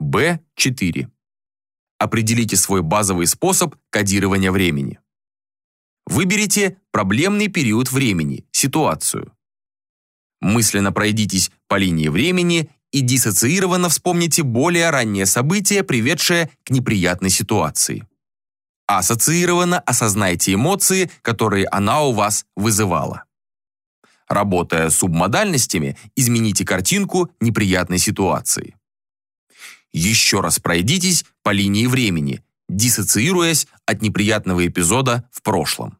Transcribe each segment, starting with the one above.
Б4. Определите свой базовый способ кодирования времени. Выберите проблемный период времени, ситуацию. Мысленно пройдитесь по линии времени и диссоциированно вспомните более раннее событие, приведшее к неприятной ситуации. Ассоциированно осознайте эмоции, которые она у вас вызывала. Работая субмодальностями, измените картинку неприятной ситуации. Еще раз пройдитесь по линии времени, диссоциируясь от неприятного эпизода в прошлом.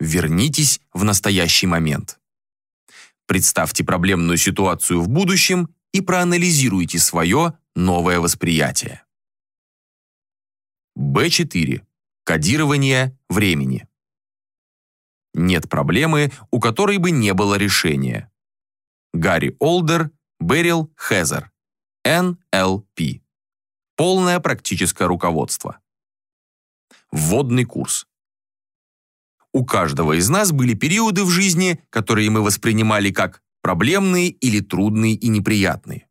Вернитесь в настоящий момент. Представьте проблемную ситуацию в будущем и проанализируйте свое новое восприятие. Б4. Кодирование времени. Нет проблемы, у которой бы не было решения. Гарри Олдер, Берил Хезер. НЛП. Полное практическое руководство. Вводный курс. У каждого из нас были периоды в жизни, которые мы воспринимали как проблемные или трудные и неприятные.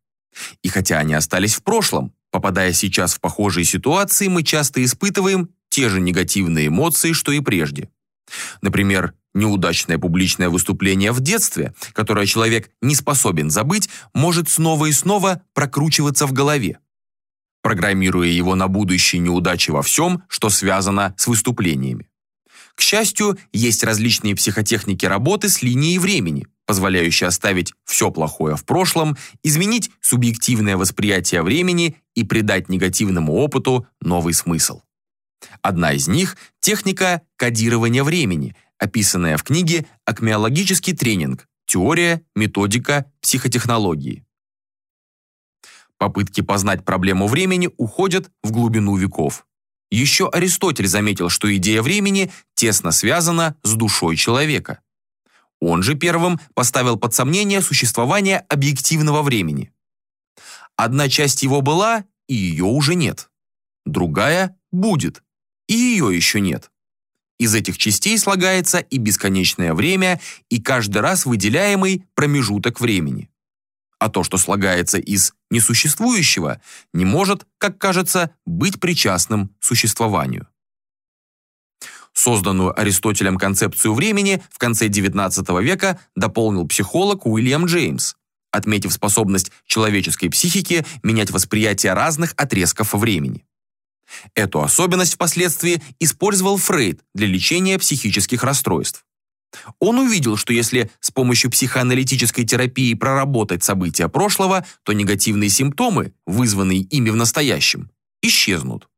И хотя они остались в прошлом, попадая сейчас в похожие ситуации, мы часто испытываем те же негативные эмоции, что и прежде. Например, неудачное публичное выступление в детстве, которое человек не способен забыть, может снова и снова прокручиваться в голове, программируя его на будущие неудачи во всем, что связано с выступлениями. К счастью, есть различные психотехники работы с линией времени, позволяющие оставить все плохое в прошлом, изменить субъективное восприятие времени и придать негативному опыту новый смысл. Одна из них – техника кодирования времени, описанная в книге «Акмеологический тренинг. Теория, методика, психотехнологии». Попытки познать проблему времени уходят в глубину веков. Еще Аристотель заметил, что идея времени тесно связана с душой человека. Он же первым поставил под сомнение существование объективного времени. Одна часть его была, и ее уже нет. Другая будет, и ее еще нет. Из этих частей слагается и бесконечное время, и каждый раз выделяемый промежуток времени. А то, что слагается из несуществующего, не может, как кажется, быть причастным существованию. Созданную Аристотелем концепцию времени в конце XIX века дополнил психолог Уильям Джеймс, отметив способность человеческой психики менять восприятие разных отрезков времени. Эту особенность впоследствии использовал Фрейд для лечения психических расстройств. Он увидел, что если с помощью психоаналитической терапии проработать события прошлого, то негативные симптомы, вызванные ими в настоящем, исчезнут.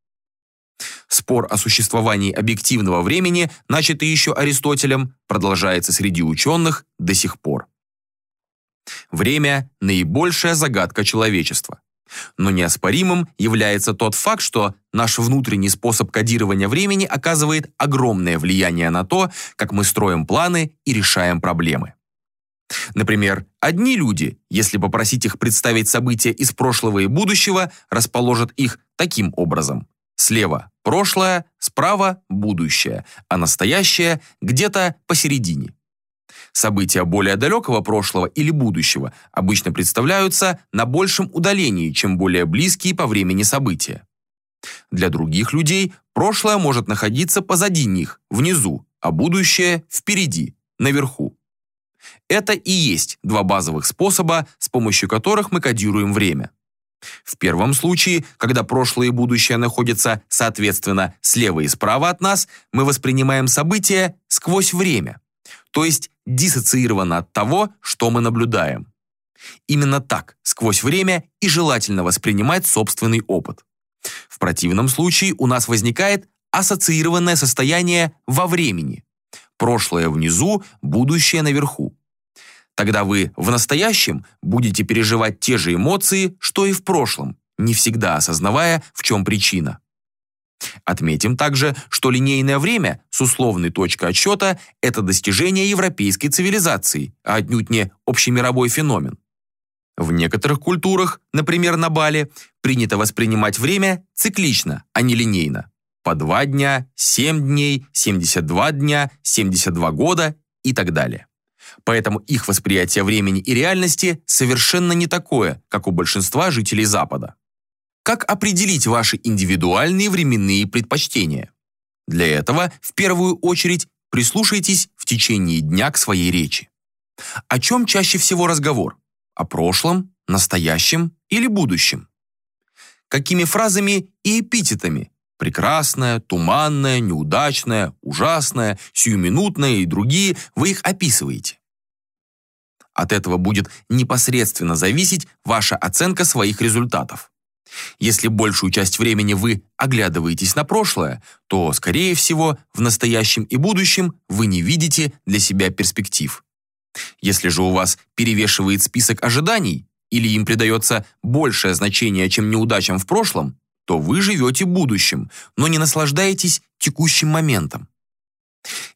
Спор о существовании объективного времени, начатый еще Аристотелем, продолжается среди ученых до сих пор. Время – наибольшая загадка человечества. Но неоспоримым является тот факт, что наш внутренний способ кодирования времени оказывает огромное влияние на то, как мы строим планы и решаем проблемы. Например, одни люди, если попросить их представить события из прошлого и будущего, расположат их таким образом. Слева – прошлое, справа – будущее, а настоящее – где-то посередине. События более далекого прошлого или будущего обычно представляются на большем удалении, чем более близкие по времени события. Для других людей прошлое может находиться позади них, внизу, а будущее впереди, наверху. Это и есть два базовых способа, с помощью которых мы кодируем время. В первом случае, когда прошлое и будущее находятся, соответственно, слева и справа от нас, мы воспринимаем события сквозь время то есть диссоциировано от того, что мы наблюдаем. Именно так, сквозь время и желательно воспринимать собственный опыт. В противном случае у нас возникает ассоциированное состояние во времени. Прошлое внизу, будущее наверху. Тогда вы в настоящем будете переживать те же эмоции, что и в прошлом, не всегда осознавая, в чем причина. Отметим также, что линейное время с условной точкой отсчета – это достижение европейской цивилизации, а отнюдь не общемировой феномен. В некоторых культурах, например, на Бали, принято воспринимать время циклично, а не линейно. По два дня, 7 дней, 72 дня, 72 года и так далее. Поэтому их восприятие времени и реальности совершенно не такое, как у большинства жителей Запада. Как определить ваши индивидуальные временные предпочтения? Для этого, в первую очередь, прислушайтесь в течение дня к своей речи. О чем чаще всего разговор? О прошлом, настоящем или будущем? Какими фразами и эпитетами прекрасная, туманная, неудачная, ужасная, сиюминутная и другие, вы их описываете. От этого будет непосредственно зависеть ваша оценка своих результатов. Если большую часть времени вы оглядываетесь на прошлое, то, скорее всего, в настоящем и будущем вы не видите для себя перспектив. Если же у вас перевешивает список ожиданий, или им придается большее значение, чем неудачам в прошлом, то вы живете будущим, но не наслаждаетесь текущим моментом.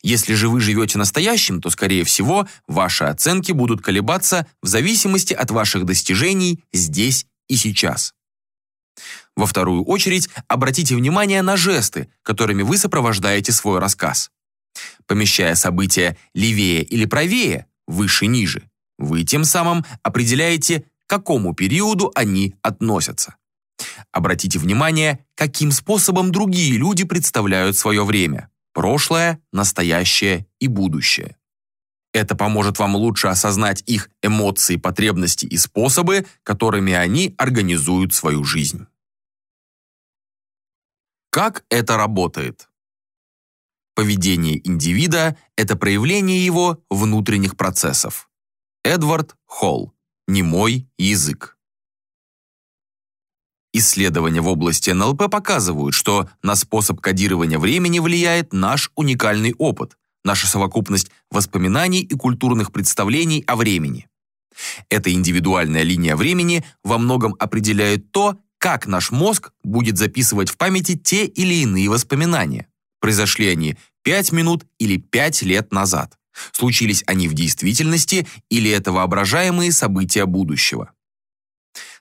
Если же вы живете настоящим, то, скорее всего, ваши оценки будут колебаться в зависимости от ваших достижений здесь и сейчас. Во вторую очередь, обратите внимание на жесты, которыми вы сопровождаете свой рассказ. Помещая события левее или правее, выше-ниже, вы тем самым определяете, к какому периоду они относятся. Обратите внимание, каким способом другие люди представляют свое время – прошлое, настоящее и будущее. Это поможет вам лучше осознать их эмоции, потребности и способы, которыми они организуют свою жизнь. Как это работает? Поведение индивида – это проявление его внутренних процессов. Эдвард Холл. Немой язык. Исследования в области НЛП показывают, что на способ кодирования времени влияет наш уникальный опыт, наша совокупность воспоминаний и культурных представлений о времени. Эта индивидуальная линия времени во многом определяет то, как наш мозг будет записывать в памяти те или иные воспоминания. Произошли они 5 минут или 5 лет назад. Случились они в действительности или это воображаемые события будущего.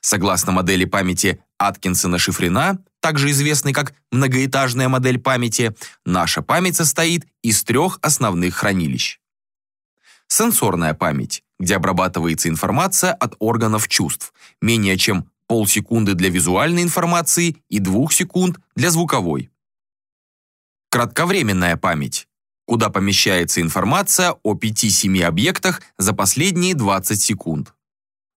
Согласно модели памяти Аткинсона-Шифрина, также известной как многоэтажная модель памяти, наша память состоит из трех основных хранилищ. Сенсорная память, где обрабатывается информация от органов чувств, менее чем полсекунды для визуальной информации и двух секунд для звуковой. Кратковременная память, куда помещается информация о 5-7 объектах за последние 20 секунд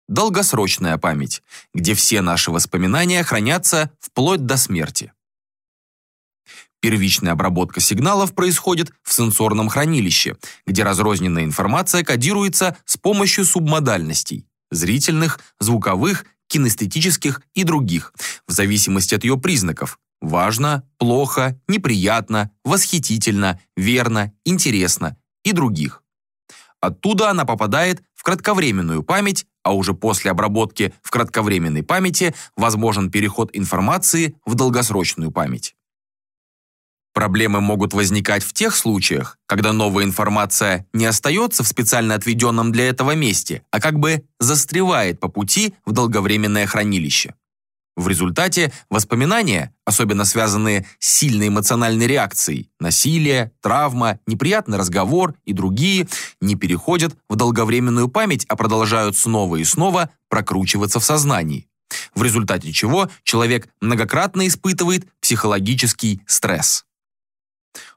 долгосрочная память, где все наши воспоминания хранятся вплоть до смерти. Первичная обработка сигналов происходит в сенсорном хранилище, где разрозненная информация кодируется с помощью субмодальностей – зрительных, звуковых, кинестетических и других, в зависимости от ее признаков – важно, плохо, неприятно, восхитительно, верно, интересно и других. Оттуда она попадает в кратковременную память, а уже после обработки в кратковременной памяти возможен переход информации в долгосрочную память. Проблемы могут возникать в тех случаях, когда новая информация не остается в специально отведенном для этого месте, а как бы застревает по пути в долговременное хранилище. В результате воспоминания, особенно связанные с сильной эмоциональной реакцией, насилие, травма, неприятный разговор и другие, не переходят в долговременную память, а продолжают снова и снова прокручиваться в сознании. В результате чего человек многократно испытывает психологический стресс.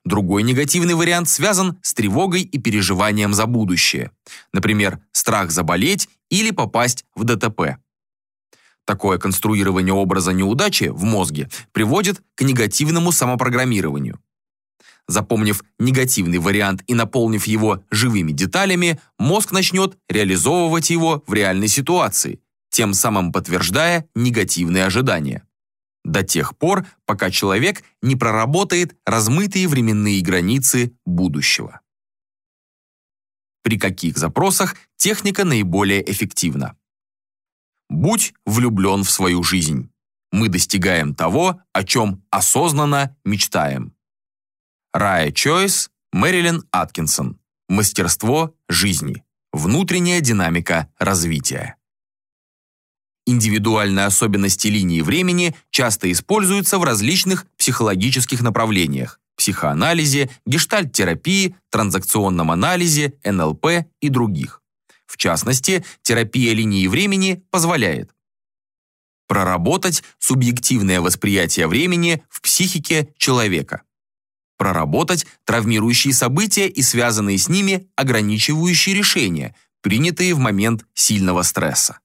Другой негативный вариант связан с тревогой и переживанием за будущее. Например, страх заболеть или попасть в ДТП. Такое конструирование образа неудачи в мозге приводит к негативному самопрограммированию. Запомнив негативный вариант и наполнив его живыми деталями, мозг начнет реализовывать его в реальной ситуации, тем самым подтверждая негативные ожидания. До тех пор, пока человек не проработает размытые временные границы будущего. При каких запросах техника наиболее эффективна? Будь влюблен в свою жизнь. Мы достигаем того, о чем осознанно мечтаем. Рая Чойс, Мэрилин Аткинсон. Мастерство жизни. Внутренняя динамика развития. Индивидуальные особенности линии времени часто используются в различных психологических направлениях – психоанализе, гештальт-терапии, транзакционном анализе, НЛП и других. В частности, терапия линии времени позволяет Проработать субъективное восприятие времени в психике человека. Проработать травмирующие события и связанные с ними ограничивающие решения, принятые в момент сильного стресса.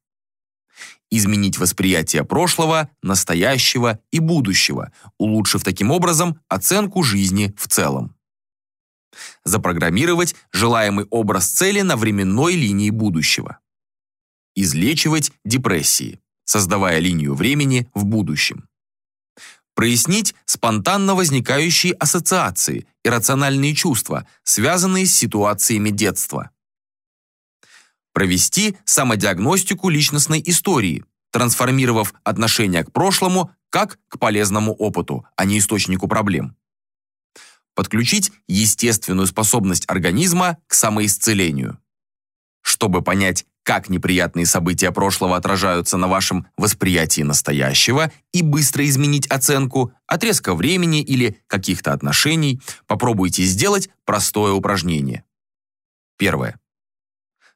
Изменить восприятие прошлого, настоящего и будущего, улучшив таким образом оценку жизни в целом. Запрограммировать желаемый образ цели на временной линии будущего. Излечивать депрессии создавая линию времени в будущем. Прояснить спонтанно возникающие ассоциации и рациональные чувства, связанные с ситуациями детства. Провести самодиагностику личностной истории, трансформировав отношение к прошлому как к полезному опыту, а не источнику проблем. Подключить естественную способность организма к самоисцелению. Чтобы понять, как неприятные события прошлого отражаются на вашем восприятии настоящего и быстро изменить оценку, отрезка времени или каких-то отношений, попробуйте сделать простое упражнение. Первое.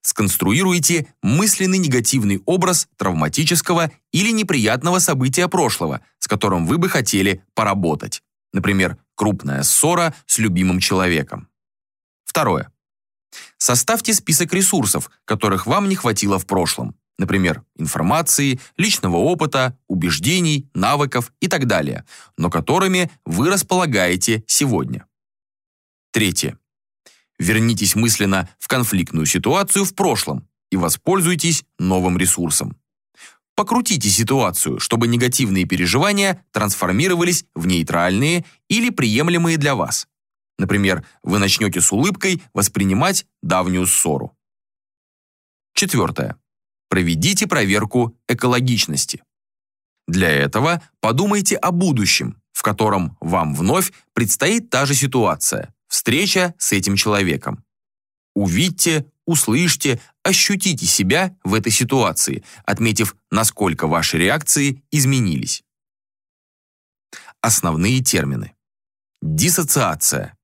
Сконструируйте мысленный негативный образ травматического или неприятного события прошлого, с которым вы бы хотели поработать. Например, крупная ссора с любимым человеком. Второе. Составьте список ресурсов, которых вам не хватило в прошлом. Например, информации, личного опыта, убеждений, навыков и так далее, но которыми вы располагаете сегодня. Третье. Вернитесь мысленно в конфликтную ситуацию в прошлом и воспользуйтесь новым ресурсом. Покрутите ситуацию, чтобы негативные переживания трансформировались в нейтральные или приемлемые для вас. Например, вы начнете с улыбкой воспринимать давнюю ссору. Четвертое. Проведите проверку экологичности. Для этого подумайте о будущем, в котором вам вновь предстоит та же ситуация – встреча с этим человеком. Увидьте, услышьте, ощутите себя в этой ситуации, отметив, насколько ваши реакции изменились. Основные термины. Диссоциация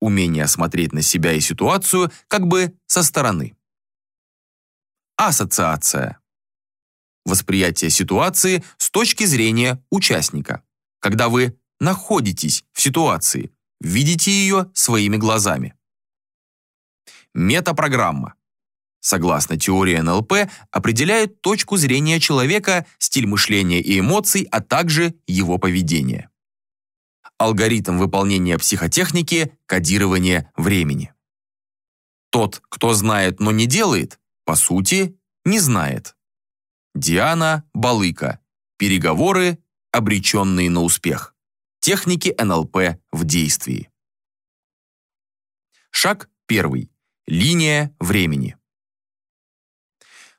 умение смотреть на себя и ситуацию как бы со стороны. Ассоциация. Восприятие ситуации с точки зрения участника. Когда вы находитесь в ситуации, видите ее своими глазами. Метапрограмма. Согласно теории НЛП, определяет точку зрения человека, стиль мышления и эмоций, а также его поведение алгоритм выполнения психотехники кодирования времени. Тот, кто знает, но не делает, по сути, не знает. Диана Балыка. Переговоры, обреченные на успех. Техники НЛП в действии. Шаг первый. Линия времени.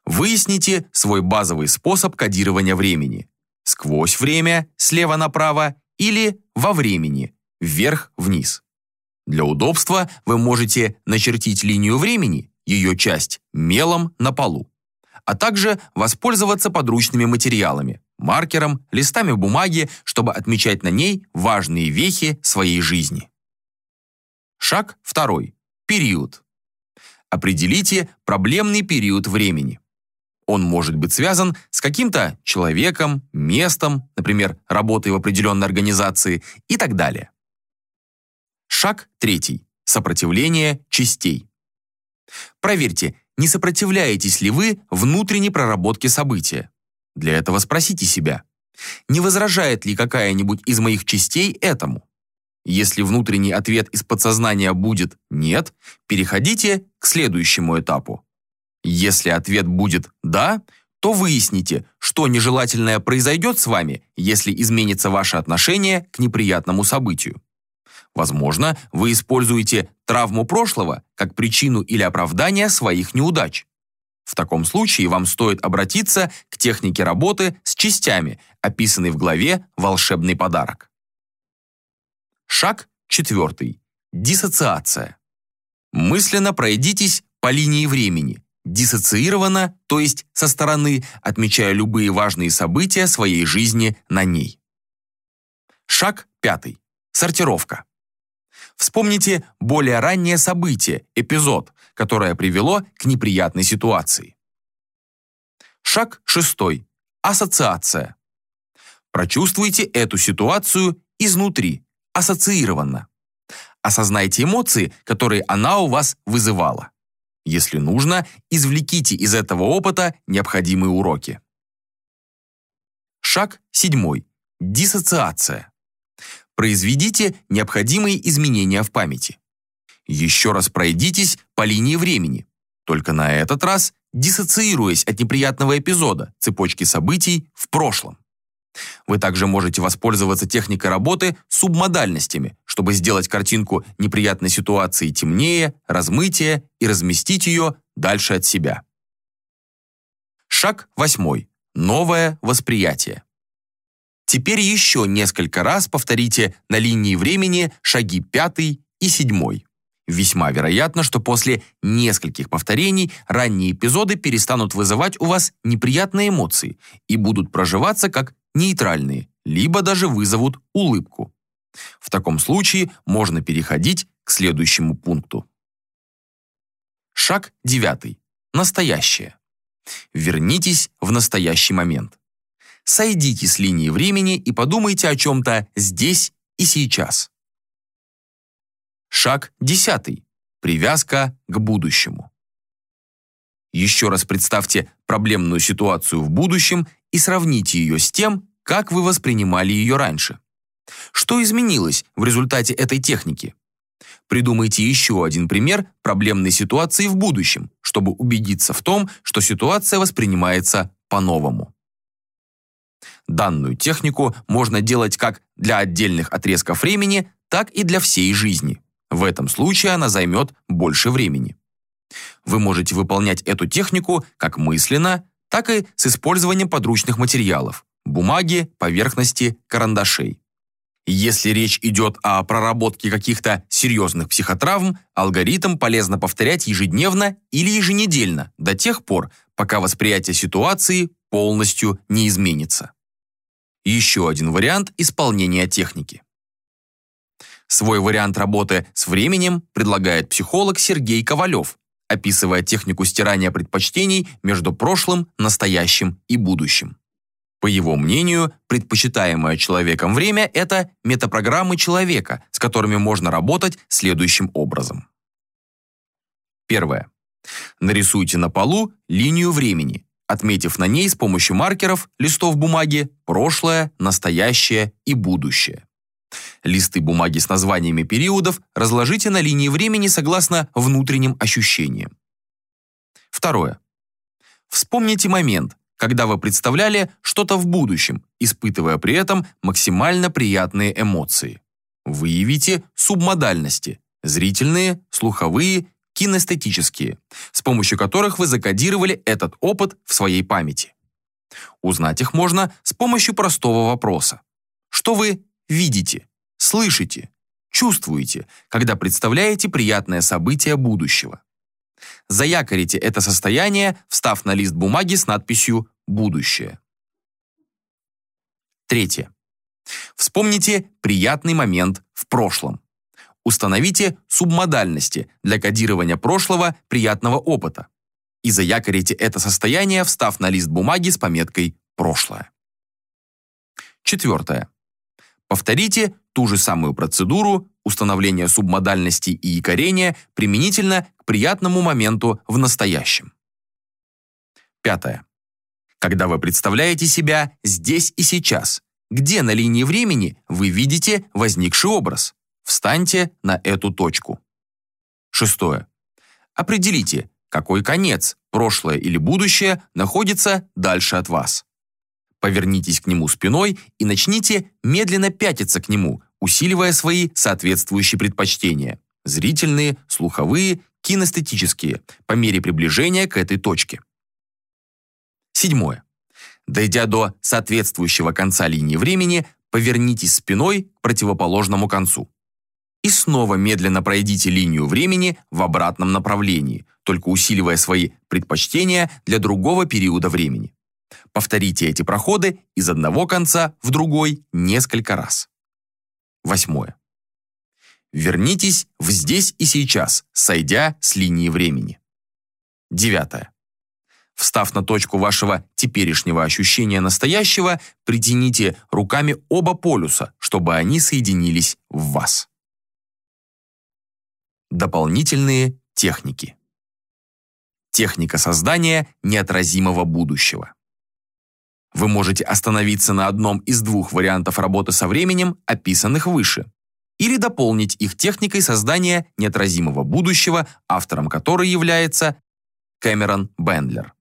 Выясните свой базовый способ кодирования времени. Сквозь время, слева направо или во времени, вверх-вниз. Для удобства вы можете начертить линию времени, ее часть, мелом на полу, а также воспользоваться подручными материалами, маркером, листами бумаги, чтобы отмечать на ней важные вехи своей жизни. Шаг второй. Период. Определите проблемный период времени. Он может быть связан с каким-то человеком, местом, например, работой в определенной организации и так далее. Шаг третий. Сопротивление частей. Проверьте, не сопротивляетесь ли вы внутренней проработке события. Для этого спросите себя, не возражает ли какая-нибудь из моих частей этому? Если внутренний ответ из подсознания будет «нет», переходите к следующему этапу. Если ответ будет «да», то выясните, что нежелательное произойдет с вами, если изменится ваше отношение к неприятному событию. Возможно, вы используете травму прошлого как причину или оправдание своих неудач. В таком случае вам стоит обратиться к технике работы с частями, описанной в главе «Волшебный подарок». Шаг четвертый. Диссоциация. Мысленно пройдитесь по линии времени, диссоциирована, то есть со стороны, отмечая любые важные события своей жизни на ней. Шаг пятый. Сортировка. Вспомните более раннее событие, эпизод, которое привело к неприятной ситуации. Шаг шестой. Ассоциация. Прочувствуйте эту ситуацию изнутри, ассоциированно. Осознайте эмоции, которые она у вас вызывала. Если нужно, извлеките из этого опыта необходимые уроки. Шаг седьмой. Диссоциация. Произведите необходимые изменения в памяти. Еще раз пройдитесь по линии времени, только на этот раз диссоциируясь от неприятного эпизода, цепочки событий в прошлом. Вы также можете воспользоваться техникой работы субмодальностями, чтобы сделать картинку неприятной ситуации темнее, размытие и разместить ее дальше от себя. Шаг восьмой. Новое восприятие. Теперь еще несколько раз повторите на линии времени шаги пятый и седьмой. Весьма вероятно, что после нескольких повторений ранние эпизоды перестанут вызывать у вас неприятные эмоции и будут проживаться как нейтральные, либо даже вызовут улыбку. В таком случае можно переходить к следующему пункту. Шаг девятый. Настоящее. Вернитесь в настоящий момент. Сойдите с линии времени и подумайте о чем-то здесь и сейчас. Шаг десятый. Привязка к будущему. Еще раз представьте проблемную ситуацию в будущем и сравните ее с тем, как вы воспринимали ее раньше. Что изменилось в результате этой техники? Придумайте еще один пример проблемной ситуации в будущем, чтобы убедиться в том, что ситуация воспринимается по-новому. Данную технику можно делать как для отдельных отрезков времени, так и для всей жизни. В этом случае она займет больше времени. Вы можете выполнять эту технику как мысленно, так и с использованием подручных материалов – бумаги, поверхности, карандашей. Если речь идет о проработке каких-то серьезных психотравм, алгоритм полезно повторять ежедневно или еженедельно до тех пор, пока восприятие ситуации полностью не изменится. Еще один вариант исполнения техники. Свой вариант работы с временем предлагает психолог Сергей Ковалев, описывая технику стирания предпочтений между прошлым, настоящим и будущим. По его мнению, предпочитаемое человеком время – это метапрограммы человека, с которыми можно работать следующим образом. Первое. Нарисуйте на полу линию времени, отметив на ней с помощью маркеров, листов бумаги, прошлое, настоящее и будущее. Листы бумаги с названиями периодов разложите на линии времени согласно внутренним ощущениям. Второе. Вспомните момент, когда вы представляли что-то в будущем, испытывая при этом максимально приятные эмоции. Выявите субмодальности – зрительные, слуховые, кинестетические, с помощью которых вы закодировали этот опыт в своей памяти. Узнать их можно с помощью простого вопроса. Что вы видите, слышите, чувствуете, когда представляете приятное событие будущего. Заякорите это состояние, встав на лист бумаги с надписью «Будущее». Третье. Вспомните приятный момент в прошлом. Установите субмодальности для кодирования прошлого приятного опыта и заякорите это состояние, встав на лист бумаги с пометкой «Прошлое». Четвертое. Повторите ту же самую процедуру установления субмодальности и якорения применительно к приятному моменту в настоящем. Пятое. Когда вы представляете себя здесь и сейчас, где на линии времени вы видите возникший образ, встаньте на эту точку. Шестое. Определите, какой конец, прошлое или будущее, находится дальше от вас. Повернитесь к нему спиной и начните медленно пятиться к нему, усиливая свои соответствующие предпочтения – зрительные, слуховые, кинестетические, по мере приближения к этой точке. Седьмое. Дойдя до соответствующего конца линии времени, повернитесь спиной к противоположному концу. И снова медленно пройдите линию времени в обратном направлении, только усиливая свои предпочтения для другого периода времени. Повторите эти проходы из одного конца в другой несколько раз. Восьмое. Вернитесь в здесь и сейчас, сойдя с линии времени. Девятое. Встав на точку вашего теперешнего ощущения настоящего, притяните руками оба полюса, чтобы они соединились в вас. Дополнительные техники. Техника создания неотразимого будущего. Вы можете остановиться на одном из двух вариантов работы со временем, описанных выше, или дополнить их техникой создания неотразимого будущего, автором которой является Кэмерон Бендлер.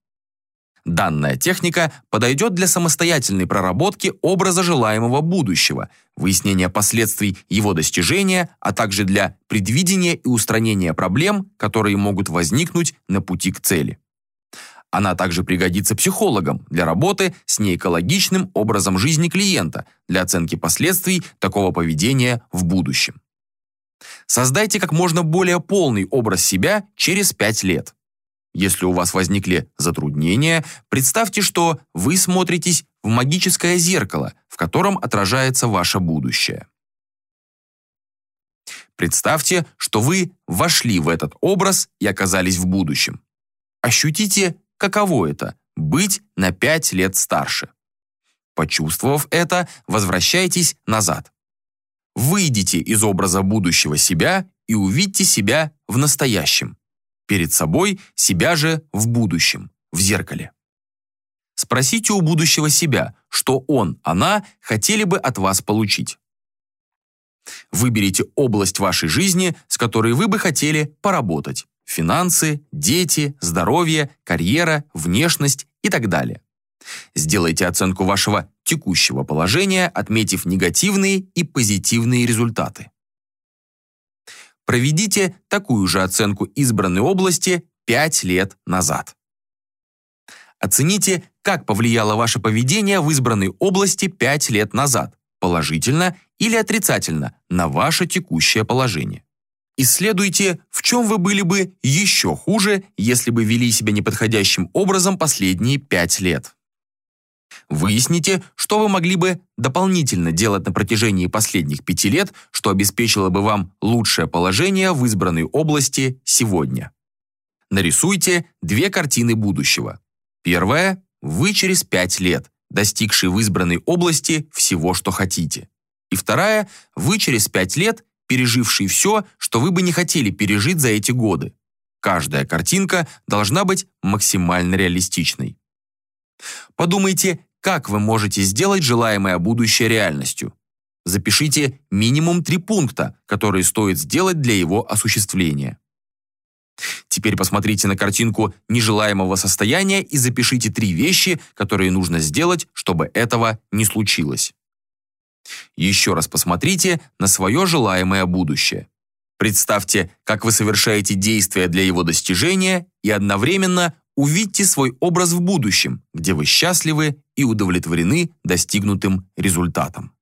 Данная техника подойдет для самостоятельной проработки образа желаемого будущего, выяснения последствий его достижения, а также для предвидения и устранения проблем, которые могут возникнуть на пути к цели. Она также пригодится психологам для работы с неэкологичным образом жизни клиента, для оценки последствий такого поведения в будущем. Создайте как можно более полный образ себя через 5 лет. Если у вас возникли затруднения, представьте, что вы смотритесь в магическое зеркало, в котором отражается ваше будущее. Представьте, что вы вошли в этот образ и оказались в будущем. Ощутите, каково это – быть на 5 лет старше. Почувствовав это, возвращайтесь назад. Выйдите из образа будущего себя и увидьте себя в настоящем перед собой, себя же в будущем, в зеркале. Спросите у будущего себя, что он, она хотели бы от вас получить. Выберите область вашей жизни, с которой вы бы хотели поработать. Финансы, дети, здоровье, карьера, внешность и так далее. Сделайте оценку вашего текущего положения, отметив негативные и позитивные результаты. Проведите такую же оценку избранной области 5 лет назад. Оцените, как повлияло ваше поведение в избранной области 5 лет назад, положительно или отрицательно, на ваше текущее положение. Исследуйте, в чем вы были бы еще хуже, если бы вели себя неподходящим образом последние 5 лет. Выясните, что вы могли бы дополнительно делать на протяжении последних пяти лет, что обеспечило бы вам лучшее положение в избранной области сегодня. Нарисуйте две картины будущего. Первая – вы через пять лет, достигший в избранной области всего, что хотите. И вторая – вы через пять лет, переживший все, что вы бы не хотели пережить за эти годы. Каждая картинка должна быть максимально реалистичной. Подумайте, как вы можете сделать желаемое будущее реальностью. Запишите минимум три пункта, которые стоит сделать для его осуществления. Теперь посмотрите на картинку нежелаемого состояния и запишите три вещи, которые нужно сделать, чтобы этого не случилось. Еще раз посмотрите на свое желаемое будущее. Представьте, как вы совершаете действия для его достижения и одновременно Увидьте свой образ в будущем, где вы счастливы и удовлетворены достигнутым результатом.